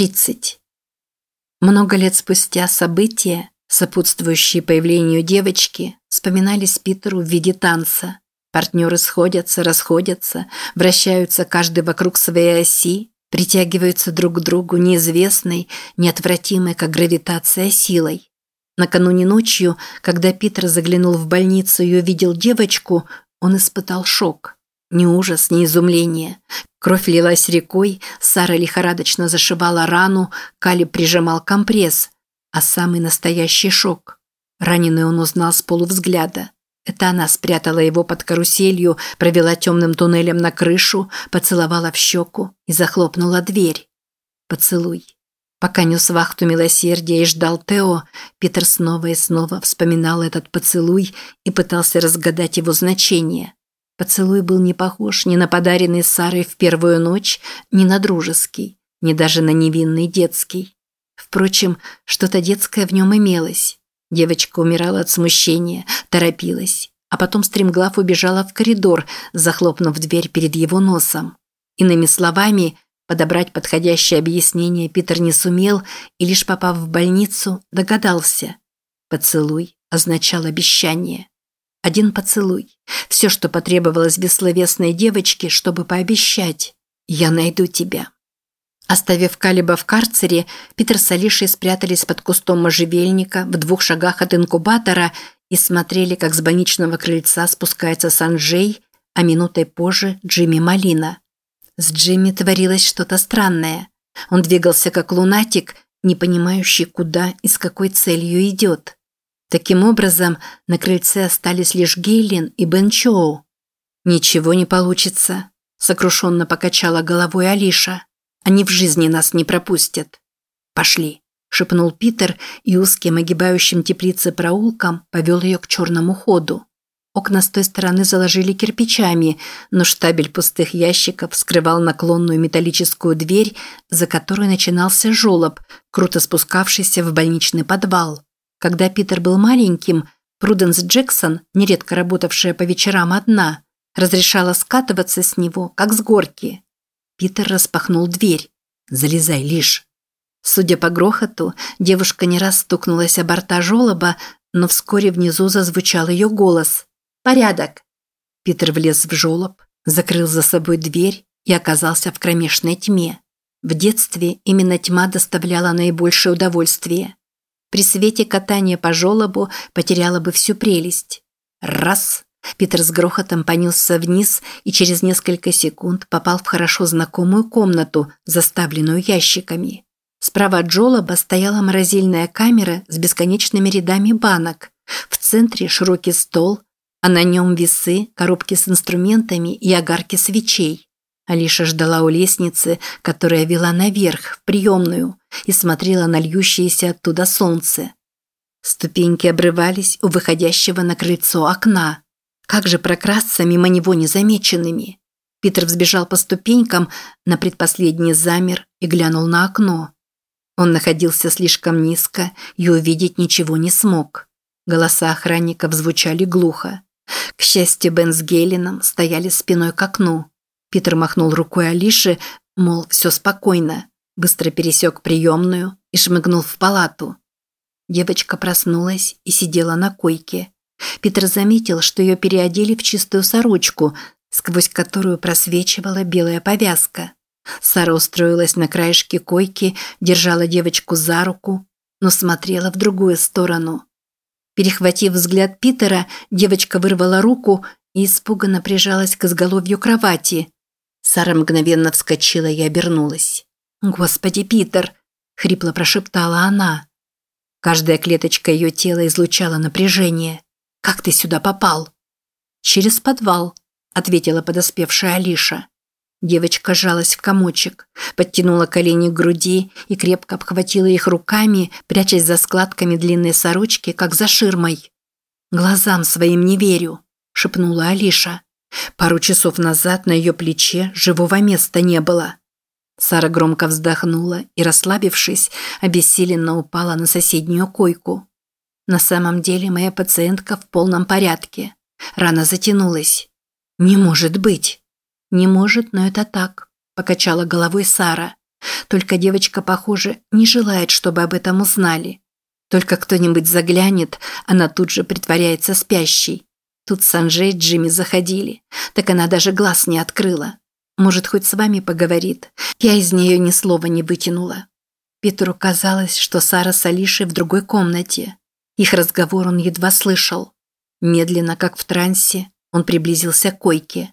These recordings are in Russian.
30. Много лет спустя события, сопутствующие появлению девочки, вспоминались Питеру в виде танца. Партнеры сходятся, расходятся, вращаются каждый вокруг своей оси, притягиваются друг к другу неизвестной, неотвратимой, как гравитация, силой. Накануне ночью, когда Питер заглянул в больницу и увидел девочку, он испытал шок. Ни ужас, ни изумление. Кровь лилась рекой, Сара лихорадочно зашивала рану, Кали прижимал компресс. А самый настоящий шок. Раненый он узнал с полувзгляда. Это она спрятала его под каруселью, провела темным туннелем на крышу, поцеловала в щеку и захлопнула дверь. Поцелуй. Пока нес вахту милосердия и ждал Тео, Питер снова и снова вспоминал этот поцелуй и пытался разгадать его значение – Поцелуй был не похож ни на подаренный Сарой в первую ночь, ни на дружеский, ни даже на невинный детский. Впрочем, что-то детское в нем имелось. Девочка умирала от смущения, торопилась, а потом стремглав убежала в коридор, захлопнув дверь перед его носом. Иными словами, подобрать подходящее объяснение Питер не сумел и лишь попав в больницу, догадался. Поцелуй означал обещание. Один поцелуй. Все, что потребовалось бессловесной девочке, чтобы пообещать. «Я найду тебя». Оставив Калиба в карцере, Питер с Алишей спрятались под кустом можжевельника в двух шагах от инкубатора и смотрели, как с больничного крыльца спускается Санджей, а минутой позже Джимми Малина. С Джимми творилось что-то странное. Он двигался как лунатик, не понимающий, куда и с какой целью идет. Таким образом, на крыльце остались лишь Гейлин и Бен Чоу. «Ничего не получится», – сокрушенно покачала головой Алиша. «Они в жизни нас не пропустят». «Пошли», – шепнул Питер и узким огибающим теплицы проулком повел ее к черному ходу. Окна с той стороны заложили кирпичами, но штабель пустых ящиков скрывал наклонную металлическую дверь, за которой начинался желоб, круто спускавшийся в больничный подвал. Когда Питер был маленьким, Пруденс Джексон, нередко работавшая по вечерам одна, разрешала скатываться с него, как с горки. Питер распахнул дверь. «Залезай, лишь». Судя по грохоту, девушка не раз стукнулась о борта жолоба, но вскоре внизу зазвучал ее голос. «Порядок!» Питер влез в жолоб, закрыл за собой дверь и оказался в кромешной тьме. В детстве именно тьма доставляла наибольшее удовольствие. При свете катания по желобу потеряла бы всю прелесть. Раз. Питер с грохотом понесся вниз и через несколько секунд попал в хорошо знакомую комнату, заставленную ящиками. Справа от желоба стояла морозильная камера с бесконечными рядами банок. В центре широкий стол, а на нем весы, коробки с инструментами и огарки свечей. Алиша ждала у лестницы, которая вела наверх, в приемную, и смотрела на льющееся оттуда солнце. Ступеньки обрывались у выходящего на крыльцо окна. Как же прокрасться мимо него незамеченными? Питер взбежал по ступенькам, на предпоследний замер и глянул на окно. Он находился слишком низко и увидеть ничего не смог. Голоса охранников звучали глухо. К счастью, Бен с Гелином стояли спиной к окну. Питер махнул рукой Алише, мол, все спокойно. Быстро пересек приемную и шмыгнул в палату. Девочка проснулась и сидела на койке. Питер заметил, что ее переодели в чистую сорочку, сквозь которую просвечивала белая повязка. Сара устроилась на краешке койки, держала девочку за руку, но смотрела в другую сторону. Перехватив взгляд Питера, девочка вырвала руку и испуганно прижалась к изголовью кровати. Сара мгновенно вскочила и обернулась. «Господи, Питер!» – хрипло прошептала она. Каждая клеточка ее тела излучала напряжение. «Как ты сюда попал?» «Через подвал», – ответила подоспевшая Алиша. Девочка жалась в комочек, подтянула колени к груди и крепко обхватила их руками, прячась за складками длинной сорочки, как за ширмой. «Глазам своим не верю», – шепнула Алиша. Пару часов назад на ее плече живого места не было. Сара громко вздохнула и, расслабившись, обессиленно упала на соседнюю койку. На самом деле моя пациентка в полном порядке. Рана затянулась. «Не может быть!» «Не может, но это так», – покачала головой Сара. Только девочка, похоже, не желает, чтобы об этом узнали. Только кто-нибудь заглянет, она тут же притворяется спящей. Тут Санжей и Джимми заходили, так она даже глаз не открыла. Может, хоть с вами поговорит. Я из нее ни слова не вытянула. Питеру казалось, что Сара с Алишей в другой комнате. Их разговор он едва слышал. Медленно, как в трансе, он приблизился к койке.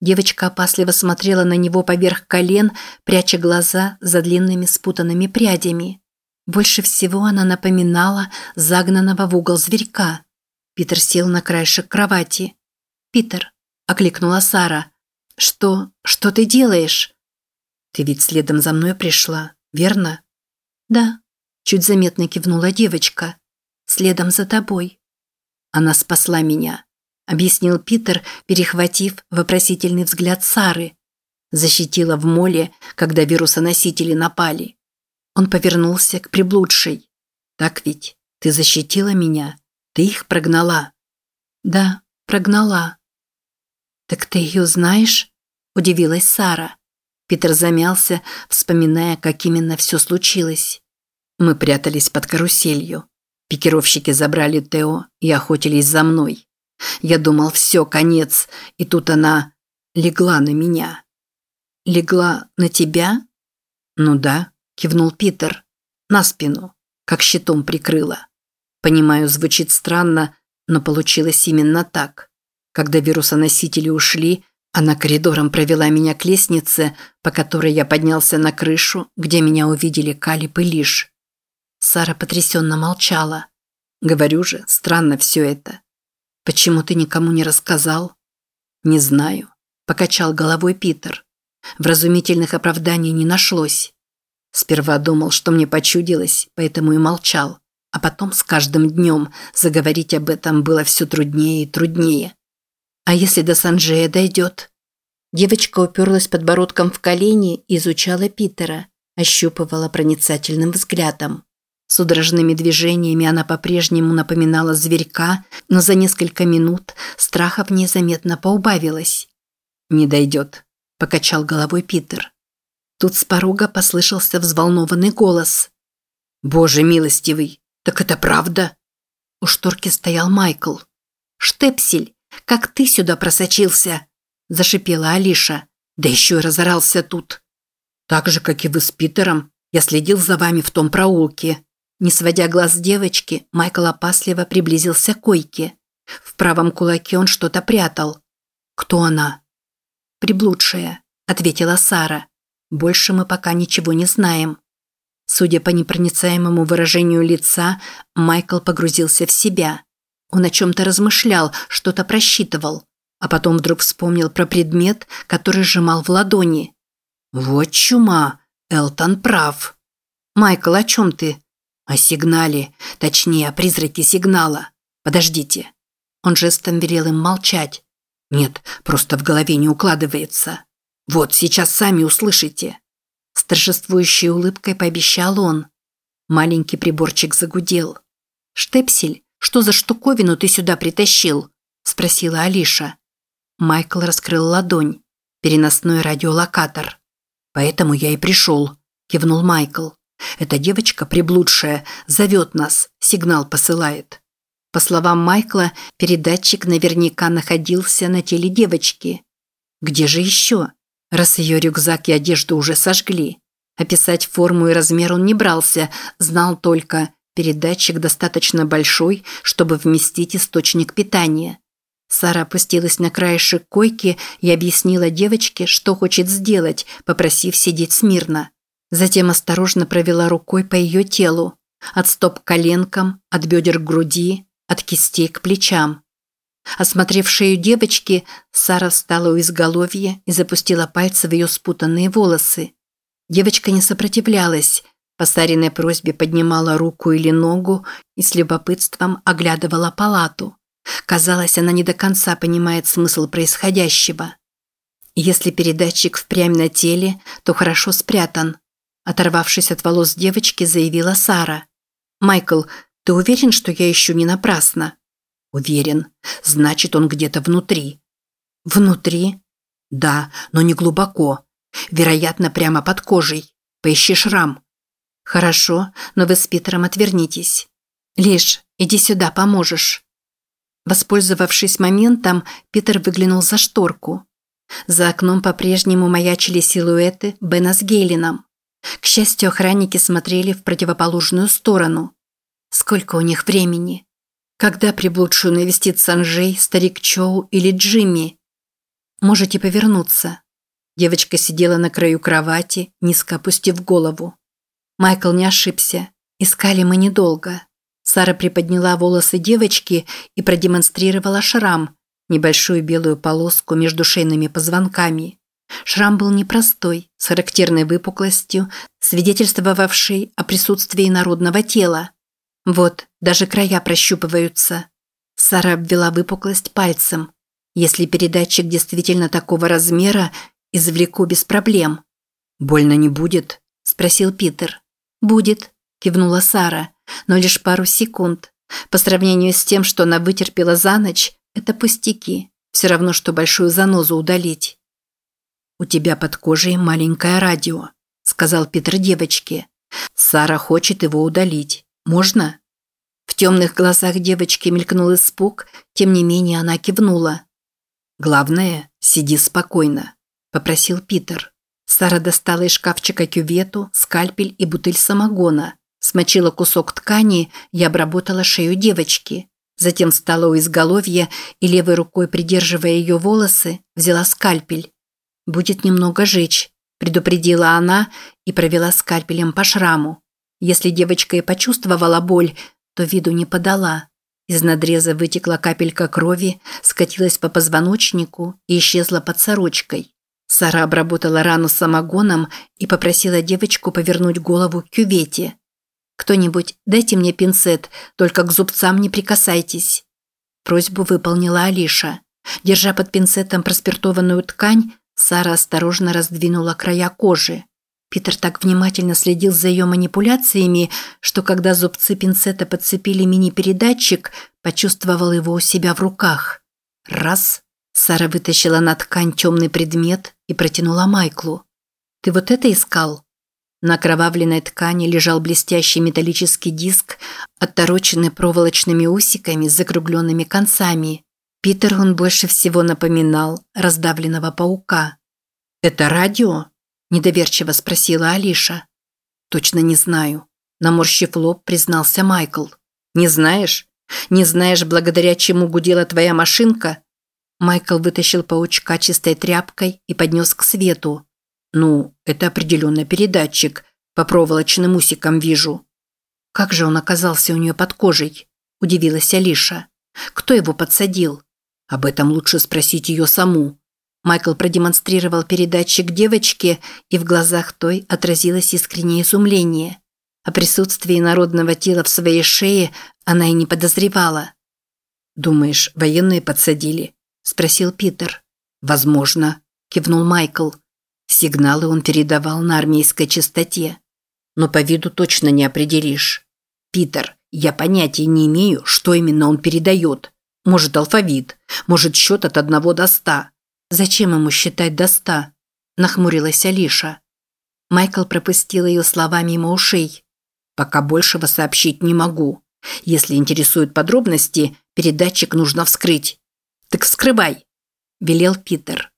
Девочка опасливо смотрела на него поверх колен, пряча глаза за длинными спутанными прядями. Больше всего она напоминала загнанного в угол зверька. Питер сел на краешек кровати. «Питер», – окликнула Сара, – «что... что ты делаешь?» «Ты ведь следом за мной пришла, верно?» «Да», – чуть заметно кивнула девочка. «Следом за тобой». «Она спасла меня», – объяснил Питер, перехватив вопросительный взгляд Сары. «Защитила в моле, когда вирусоносители напали». Он повернулся к приблудшей. «Так ведь? Ты защитила меня? Ты их прогнала?» «Да, прогнала». «Так ты ее знаешь?» – удивилась Сара. Питер замялся, вспоминая, как именно все случилось. Мы прятались под каруселью. Пикировщики забрали Тео и охотились за мной. Я думал, все, конец, и тут она легла на меня. «Легла на тебя?» «Ну да», – кивнул Питер. «На спину, как щитом прикрыла». Понимаю, звучит странно, но получилось именно так. Когда вирусоносители ушли, она коридором провела меня к лестнице, по которой я поднялся на крышу, где меня увидели Калип и Лиш. Сара потрясенно молчала. Говорю же, странно все это. Почему ты никому не рассказал? Не знаю. Покачал головой Питер. Вразумительных оправданий не нашлось. Сперва думал, что мне почудилось, поэтому и молчал. А потом с каждым днем заговорить об этом было все труднее и труднее. А если до Санджея дойдет? Девочка уперлась подбородком в колени и изучала Питера, ощупывала проницательным взглядом. Судорожными движениями она по-прежнему напоминала зверька, но за несколько минут страха в ней заметно поубавилось. «Не дойдет», – покачал головой Питер. Тут с порога послышался взволнованный голос. «Боже милостивый, так это правда?» У шторки стоял Майкл. «Штепсель, как ты сюда просочился?» – зашипела Алиша. «Да еще и разорался тут». «Так же, как и вы с Питером, я следил за вами в том проулке». Не сводя глаз с девочки, Майкл опасливо приблизился к койке. В правом кулаке он что-то прятал. «Кто она?» «Приблудшая», – ответила Сара. «Больше мы пока ничего не знаем». Судя по непроницаемому выражению лица, Майкл погрузился в себя. Он о чем-то размышлял, что-то просчитывал, а потом вдруг вспомнил про предмет, который сжимал в ладони. «Вот чума! Элтон прав!» «Майкл, о чем ты?» «О сигнале, точнее, о призраке сигнала. Подождите». Он жестом велел им молчать. «Нет, просто в голове не укладывается. Вот, сейчас сами услышите». С торжествующей улыбкой пообещал он. Маленький приборчик загудел. «Штепсель, что за штуковину ты сюда притащил?» – спросила Алиша. Майкл раскрыл ладонь. Переносной радиолокатор. «Поэтому я и пришел», – кивнул Майкл. «Эта девочка приблудшая, зовет нас, сигнал посылает». По словам Майкла, передатчик наверняка находился на теле девочки. Где же еще? Раз ее рюкзак и одежду уже сожгли. Описать форму и размер он не брался, знал только, передатчик достаточно большой, чтобы вместить источник питания. Сара опустилась на краешек койки и объяснила девочке, что хочет сделать, попросив сидеть смирно. Затем осторожно провела рукой по ее телу, от стоп к коленкам, от бедер к груди, от кистей к плечам. Осмотрев шею девочки, Сара встала у изголовья и запустила пальцы в ее спутанные волосы. Девочка не сопротивлялась, по Сариной просьбе поднимала руку или ногу и с любопытством оглядывала палату. Казалось, она не до конца понимает смысл происходящего. Если передатчик впрямь на теле, то хорошо спрятан. Оторвавшись от волос девочки, заявила Сара. «Майкл, ты уверен, что я ищу не напрасно?» Уверен. Значит, он где-то внутри. Внутри? Да, но не глубоко. Вероятно, прямо под кожей. Поищи шрам». «Хорошо, но вы с Питером отвернитесь. Лиш, иди сюда, поможешь». Воспользовавшись моментом, Питер выглянул за шторку. За окном по-прежнему маячили силуэты Бена с Гейлином. К счастью, охранники смотрели в противоположную сторону. Сколько у них времени? Когда приблудшую навестит Санжей, старик Чоу или Джимми? Можете повернуться. Девочка сидела на краю кровати, низко опустив голову. Майкл не ошибся. Искали мы недолго. Сара приподняла волосы девочки и продемонстрировала шрам, небольшую белую полоску между шейными позвонками. Шрам был непростой, с характерной выпуклостью, свидетельствовавшей о присутствии народного тела. Вот, даже края прощупываются. Сара обвела выпуклость пальцем. Если передатчик действительно такого размера, извлеку без проблем. «Больно не будет?» – спросил Питер. «Будет», – кивнула Сара, – «но лишь пару секунд. По сравнению с тем, что она вытерпела за ночь, это пустяки. Все равно, что большую занозу удалить». «У тебя под кожей маленькое радио», – сказал Питер девочке. «Сара хочет его удалить. Можно?» В темных глазах девочки мелькнул испуг, тем не менее она кивнула. «Главное, сиди спокойно», – попросил Питер. Сара достала из шкафчика кювету, скальпель и бутыль самогона, смочила кусок ткани и обработала шею девочки. Затем встала у изголовья и левой рукой, придерживая ее волосы, взяла скальпель. «Будет немного жечь», – предупредила она и провела скальпелем по шраму. Если девочка и почувствовала боль, то виду не подала. Из надреза вытекла капелька крови, скатилась по позвоночнику и исчезла под сорочкой. Сара обработала рану самогоном и попросила девочку повернуть голову к кювете. «Кто-нибудь, дайте мне пинцет, только к зубцам не прикасайтесь». Просьбу выполнила Алиша. Держа под пинцетом проспиртованную ткань, Сара осторожно раздвинула края кожи. Питер так внимательно следил за ее манипуляциями, что когда зубцы пинцета подцепили мини-передатчик, почувствовал его у себя в руках. Раз. Сара вытащила на ткань темный предмет и протянула Майклу. «Ты вот это искал?» На окровавленной ткани лежал блестящий металлический диск, оттороченный проволочными усиками с закругленными концами. Питер он больше всего напоминал раздавленного паука. «Это радио?» – недоверчиво спросила Алиша. «Точно не знаю», – наморщив лоб, признался Майкл. «Не знаешь? Не знаешь, благодаря чему гудела твоя машинка?» Майкл вытащил паучка чистой тряпкой и поднес к свету. «Ну, это определенно передатчик. По проволочным усикам вижу». «Как же он оказался у нее под кожей?» – удивилась Алиша. «Кто его подсадил?» «Об этом лучше спросить ее саму. Майкл продемонстрировал передатчик девочке, и в глазах той отразилось искреннее изумление. О присутствии народного тела в своей шее она и не подозревала. «Думаешь, военные подсадили?» – спросил Питер. «Возможно», – кивнул Майкл. Сигналы он передавал на армейской частоте. «Но по виду точно не определишь. Питер, я понятия не имею, что именно он передает. Может, алфавит, может, счет от одного до ста. «Зачем ему считать до ста?» – нахмурилась Алиша. Майкл пропустил ее слова мимо ушей. «Пока большего сообщить не могу. Если интересуют подробности, передатчик нужно вскрыть». «Так вскрывай», – велел Питер.